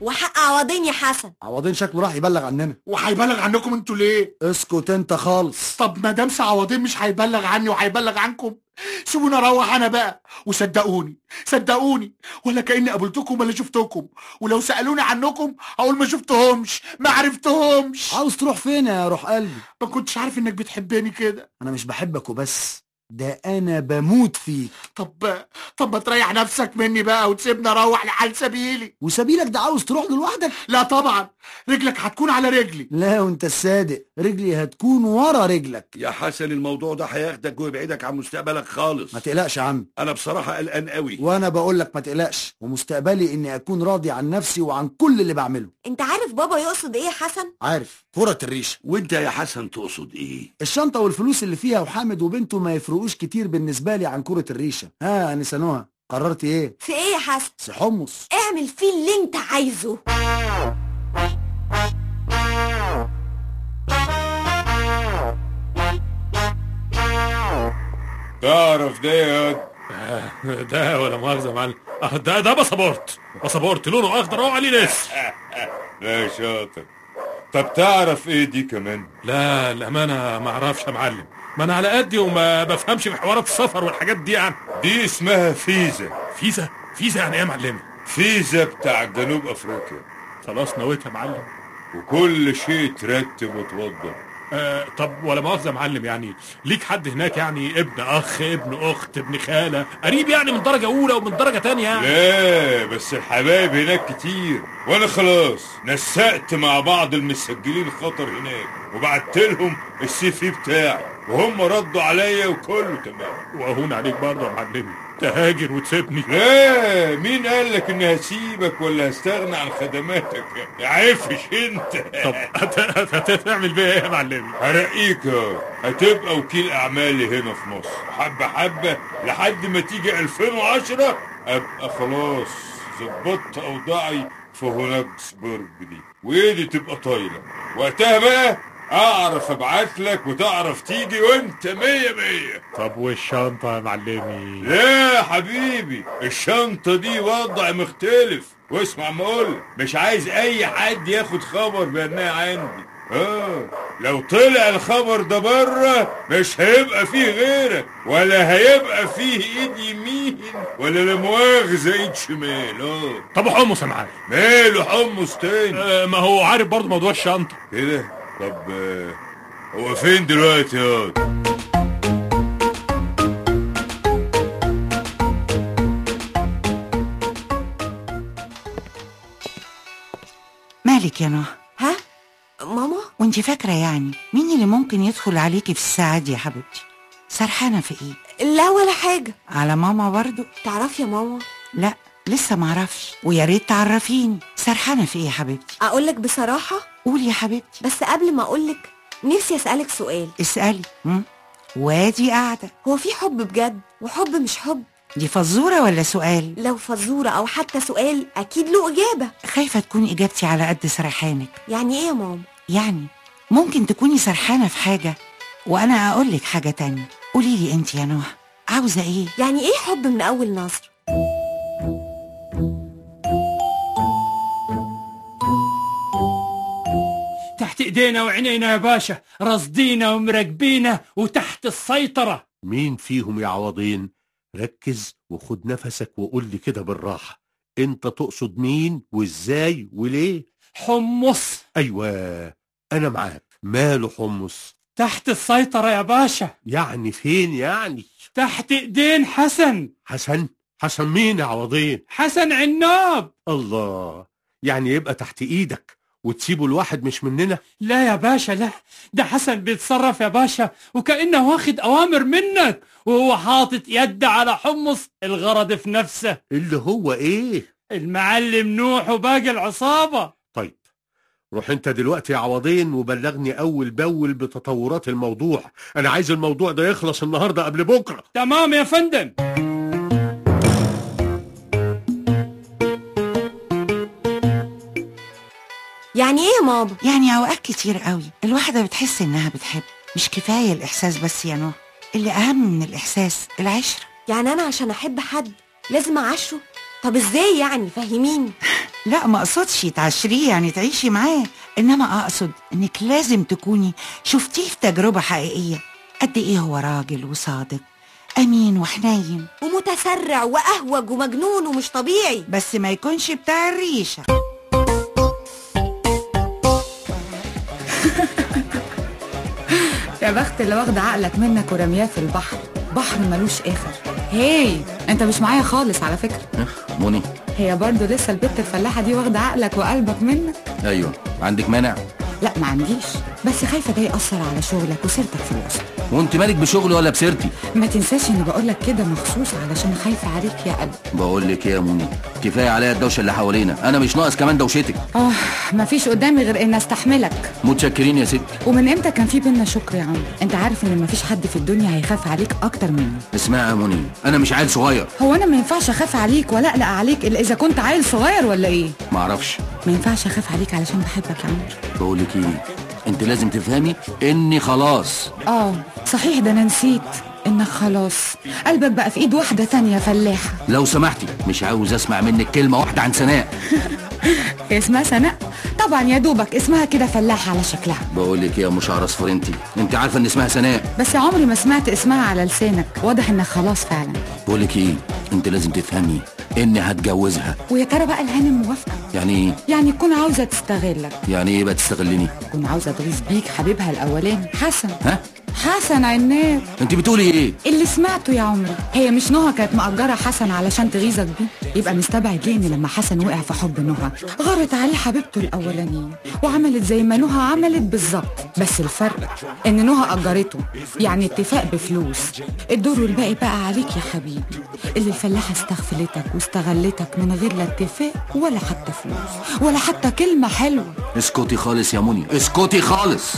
وحق عوضين يا حسن. عوضين شكله راح يبلغ عننا. وهيبلغ عنكم أنتوا ليه؟ اسكت انت خالص. طب ما دام عوضين مش هيبلغ عني وهيبلغ عنكم. سيبوني أروح أنا بقى. وصدقوني صدقوني. ولا كأني قابلتكم ولا شفتكم. ولو سألوني عنكم هقول ما شفتهمش ما عرفتهمش. عاوز تروح فين يا روح قلبي؟ ما كنتش عارف إنك بتحبني كده. أنا مش بحبك وبس. ده أنا بموت فيك. طب طب ما تريح نفسك مني بقى وتسيبني أروح لحال سبيلي. وسبيلك ده عاوز تروح له لوحدك؟ لا طبعا. رجلك هتكون على رجلي. لا وأنت الصادق. رجلي هتكون ورا رجلك. يا حسن الموضوع ده هياخدك ويبعدك عن مستقبلك خالص. ما تقلقش يا عم. أنا بصراحة قلقان قوي. وأنا بقول لك ما تقلقش. ومستقبلي إني أكون راضي عن نفسي وعن كل اللي بعمله. أنت عارف بابا يقصد إيه يا حسن؟ عارف. كرة الريشه وأنت يا حسن تقصد إيه؟ الشنطة والفلوس اللي فيها وحامد وبنته ما يفرقوش كتير بالنسبة لي عن كرة الريشة. ها نهى قررت إيه؟ في إيه يا حسن؟ سي حمص. اعمل فيه اللي انت عايزه. تعرف ده يا ده ولا مؤاخذة يا معلم. آه، ده ده باسبورت. باسبورت لونه أخضر اهو عليه ناس. لا شاطر. طب تعرف إيه دي كمان؟ لا الامانة ما أعرفش يا معلم. ما أنا على قدي وما بفهمش في حوارات السفر والحاجات دي يعني. دي اسمها فيزا. فيزا؟ فيزا يعني إيه يا معلم فيزا بتاع جنوب أفريقيا. خلاص نويت يا معلم. وكل شيء ترتب وتوضب. آه طب ولا مؤاخذة يا معلم يعني ليك حد هناك يعني ابن أخ ابن أخت ابن خالة؟ قريب يعني من درجة أولى ومن درجة تانية يعني. لا بس الحبايب هناك كتير. وأنا خلاص نسقت مع بعض المسجلين خطر هناك وبعت لهم السي في بتاعي. وهم ردوا عليا وكله تمام. واهون عليك برضه يا معلم. تهاجر وتسيبني. لا مين قال لك إني هسيبك ولا هستغنى عن خدماتك؟ يا عفش أنت. طب هت- هت- هتعمل بيها إيه يا معلم؟ هرقيك هتبقى وكيل أعمالي هنا في مصر. حبة حبة لحد ما تيجي 2010 أبقى خلاص ظبطت أوضاعي في هونكسبرج دي. وإيدي تبقى طايلة وقتها بقى أعرف ابعت لك وتعرف تيجي وأنت مية مية. طب والشنطة يا معلمي؟ لا يا حبيبي الشنطة دي وضع مختلف. واسمع ما اقولك مش عايز أي حد ياخد خبر بأنها عندي. آه لو طلع الخبر ده برة مش هيبقى فيه غيرك ولا هيبقى فيه إيد يمين ولا لا مؤاخذة ايد شمال. آه. طب وحمص يا معلم. ماله حمص تاني؟ آه ما هو عارف برضه موضوع الشنطة. كده طب آه، هو فين دلوقتي يا مالك يا نهى ها؟ ماما؟ وانت فاكرة يعني مين اللي ممكن يدخل عليكي في الساعة دي يا حبيبتي؟ سرحانة في إيه؟ لا ولا حاجة. على ماما برضو؟ تعرفي يا ماما؟ لا لسه معرفش ويا ريت تعرفيني. سرحانة في إيه يا حبيبتي؟ أقولك بصراحة قولي يا حبيبتي. بس قبل ما أقولك نفسي أسألك سؤال. اسألي? وادي قاعدة. هو في حب بجد وحب مش حب؟ دي فزورة ولا سؤال؟ لو فزورة أو حتى سؤال أكيد له إجابة. خايفة تكون إجابتي على قد سرحانك. يعني إيه يا ماما؟ يعني ممكن تكوني سرحانة في حاجة. وأنا أقولك حاجة تانية. قولي لي انت يا نهى عاوزة إيه؟ يعني إيه حب من أول نظر ايدينا وعينينا يا باشا رصدينا ومراقبينا وتحت السيطرة. مين فيهم يا عوضين ركز وخد نفسك وقول لي كده بالراحة. انت تقصد مين وازاي وليه؟ حمص. أيوه أنا معاك. ماله حمص؟ تحت السيطرة يا باشا. يعني فين يعني؟ تحت إيدين حسن. حسن؟ حسن مين يا عوضين حسن عناب. الله يعني يبقى تحت إيدك. وتسيبه الواحد مش مننا؟ لا يا باشا لا. ده حسن بيتصرف يا باشا وكأنه واخد أوامر منك وهو حاطط يد على حمص الغرض في نفسه. اللي هو إيه؟ المعلم نوح وباقي العصابة. طيب روح أنت دلوقتي يا عوضين وبلغني أول بأول بتطورات الموضوع. أنا عايز الموضوع ده يخلص النهارده قبل بكرة. تمام يا فندم. يعني إيه يا ماما؟ يعني أوقات كتير قوي الواحدة بتحس إنها بتحب مش كفاية الإحساس بس يا نهى اللي أهم من الإحساس العشرة. يعني أنا عشان أحب حد لازم اعاشره طب إزاي يعني؟ فهميني لا ما أقصدش تعشريه يعني تعيشي معاه إنما أقصد إنك لازم تكوني شفتيه في تجربة حقيقية. قد إيه هو راجل وصادق أمين وحنين. ومتسرع وأهوج ومجنون ومش طبيعي. بس ما يكونش بتاع الريشة. يا بخت اللي واخدة عقلك منك ورمياه في البحر. بحر ملوش آخر. هاي! انت مش معايا خالص على فكرة. موني. هي برضو لسه البت الفلاحة دي واخدة عقلك وقلبك منك؟ أيوه. عندك مانع؟ لا ما عنديش. بس خايفة ده يأثر على شغلك وسيرتك في الوسط. وانت مالك بشغلي ولا بسيرتي؟ ما تنساش اني بقولك كده مخصوص علشان خايفة عليك يا قلب بقول لك إيه يا موني؟ كفاية عليا الدوشة اللي حوالينا. أنا مش ناقص كمان دوشتك. آه مفيش قدامي غير ان أستحملك. متشكرين يا ستي. ومن إمتى كان في بينا شكر يا عم أنت عارف إن مفيش حد في الدنيا هيخاف عليك أكتر مني. اسمعي يا موني أنا مش عيل صغير. هو أنا ما ينفعش أخاف عليك ولا أقلق عليك إلا إذا كنت عيل صغير ولا إيه؟ معرفش ما ينفعش أخاف عليك علشان بحبك يا عمرو. بقول لك إيه؟ انت لازم تفهمي اني خلاص. آه صحيح ده أنا نسيت إنك خلاص. قلبك بقى في إيد واحدة تانية فلاحة. لو سمحتي مش عاوز أسمع منك كلمة واحدة عن سناء. اسمها سناء؟ طبعا يا دوبك اسمها كده فلاحة على شكلها. بقول لك يا مشعر اصفر أنت انت عارفة إن اسمها سناء. بس يا عمري ما سمعت اسمها على لسانك. واضح إنك خلاص فعلا. بقول لك إيه أنت لازم تفهمي إني هتجوزها. ويا ترى بقى الهانم موافقة؟ يعني إيه؟ يعني تكون عاوزة تستغلك. يعني إيه بقى تستغلني؟ تكون عاوزة تغيظ بيك حبيبها الأولاني. حسن. ها؟ حسن عناب انت بتقولي إيه؟ اللي سمعته يا عمري هي مش نهى كانت مأجرة حسن علشان تغيظك بيه؟ يبقى مستبعد ليه إن لما حسن وقع في حب نهى؟ غارت عليه حبيبته الأولانية وعملت زي ما نهى عملت بالظبط. بس الفرق إن نهى أجرته يعني اتفاق بفلوس. الدور والباقي بقى عليك يا حبيبي. اللي الفلاحة استغفلتك واستغلتك من غير لا اتفاق ولا حتى فلوس ولا حتى كلمة حلوة. اسكتي خالص يا موني اسكتي خالص.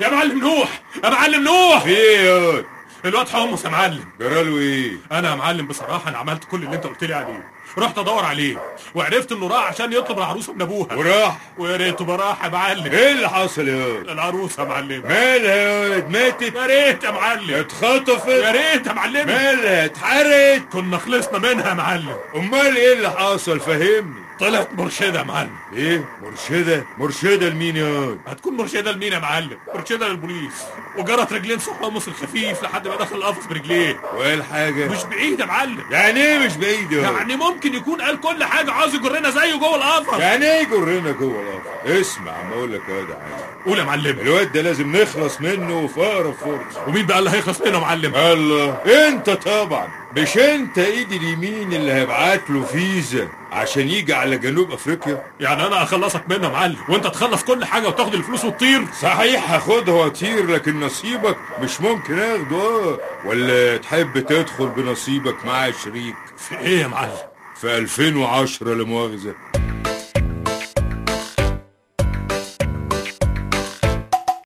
يا معلم نوح يا معلم نوح. إيه؟ الواد حمص يا معلم. جراله إيه؟ أنا يا معلم بصراحة أنا عملت كل اللي أنت قلت لي عليه. رحت أدور عليه وعرفت إنه راح عشان يطلب العروسه من أبوها. وراح. ويا ريته ما راح يا معلم. إيه اللي حصل يا واد العروسه يا معلم. مالها يا واد ماتت. يا ريت يا معلم. اتخطفت. يا ريت يا معلم. مالها؟ اتحرقت. كنا خلصنا منها يا معلم. أمال إيه اللي حصل فهمني. طلعت مرشدة يا معلم. إيه؟ مرشدة؟ مرشدة لمين يا هتكون مرشدة لمين يا معلم؟ مرشدة للبوليس. وجرت رجلين صح حمص الخفيف لحد ما دخل القفص برجليه. وإيه الحاجة؟ مش بعيد يا معلم. يعني إيه مش بعيد يا يعني ممكن يكون قال كل حاجة عاوز يجرنا زيه جوه القفص. يعني إيه يجرنا جوه القفص؟ اسمع ما أقول لك يا واد عادي. قول يا معلم. الواد ده لازم نخلص منه في اقرب فرصه ومين بقى اللي هيخلص منه يا معلم؟ الله. أنت طبعا مش أنت إيدي اليمين اللي هيبعت له فيزا. عشان يجي على جنوب أفريقيا. يعني أنا أخلصك منه يا معلم وأنت تخلص كل حاجة وتاخد الفلوس وتطير. صحيح هاخدها وأطير لكن نصيبك مش ممكن آخده. آه ولا تحب تدخل بنصيبك مع شريك؟ في إيه يا معلم؟ في 2010 لا مؤاخذه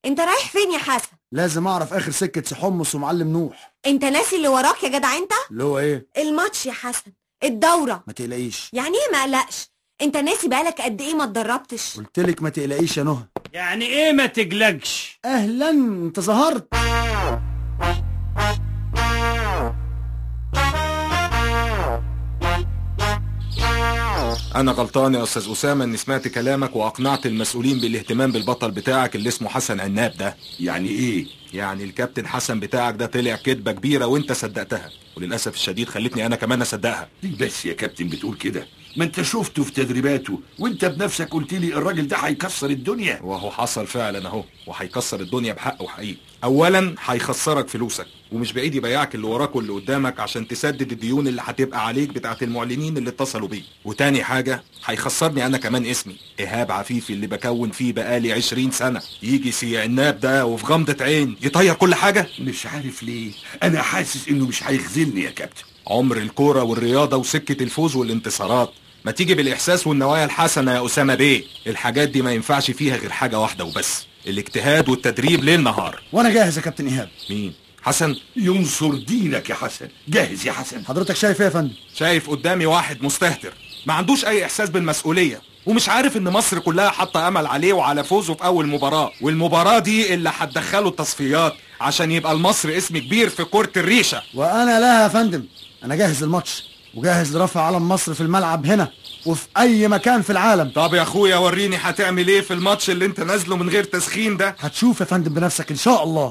أنت رايح فين يا حسن؟ لازم أعرف آخر سكة سي حمص ومعلم نوح. أنت ناسي اللي وراك يا جدع أنت؟ اللي هو إيه؟ الماتش يا حسن. الدورة. ما تقلقيش. يعني إيه ما قلقش؟ أنت ناسي بقالك قد إيه ما اتدربتش. قلت لك ما تقلقيش يا نهى. يعني إيه ما تقلقش أهلا أنت ظهرت. أنا غلطان يا أستاذ أسامة إني سمعت كلامك وأقنعت المسؤولين بالاهتمام بالبطل بتاعك اللي اسمه حسن عناب ده. يعني إيه؟ يعني الكابتن حسن بتاعك ده طلع كدبة كبيرة وأنت صدقتها. وللأسف الشديد خلتني أنا كمان أصدقها. ليه بس يا كابتن بتقول كده؟ ما انت شفته في تدريباته. وانت بنفسك قلت لي الراجل ده هيكسر الدنيا. وهو حصل فعلا أهو وهيكسر الدنيا بحق وحقيقي اولا هيخسرك فلوسك ومش بعيد يبيعك اللي وراك واللي قدامك عشان تسدد الديون اللي هتبقى عليك بتاعت المعلنين اللي اتصلوا بيه وتاني حاجة هيخسرني أنا كمان اسمي. إيهاب عفيفي اللي بكون فيه بقالي 20 سنة. يجي سي عناب ده وفي غمضة عين يطير كل حاجة؟ مش عارف ليه. أنا حاسس إنه مش هيخذلني يا كابتن. عمر الكورة والرياضة وسكة الفوز والانتصارات. ما تيجي بالإحساس والنوايا الحسنة يا أسامة بيه. الحاجات دي ما ينفعش فيها غير حاجة واحدة وبس. الاجتهاد والتدريب ليل نهار. وأنا جاهز يا كابتن إيهاب. مين؟ حسن؟ ينصر دينك يا حسن. جاهز يا حسن. حضرتك شايف إيه يا فندم؟ شايف قدامي واحد مستهتر. ما عندوش أي إحساس بالمسؤولية. ومش عارف إن مصر كلها حاطة أمل عليه وعلى فوزه في أول مباراة. والمباراة دي اللي هتدخله التصفيات عشان يبقى لمصر اسم كبير في كرة الريشة. وأنا لا يا فندم. أنا جاهز للماتش. وجاهز لرفع علم مصر في الملعب هنا وفي أي مكان في العالم. طب يا أخويا وريني هتعمل إيه في الماتش اللي أنت نازله من غير تسخين ده؟ هتشوف يا فندم بنفسك إن شاء الله.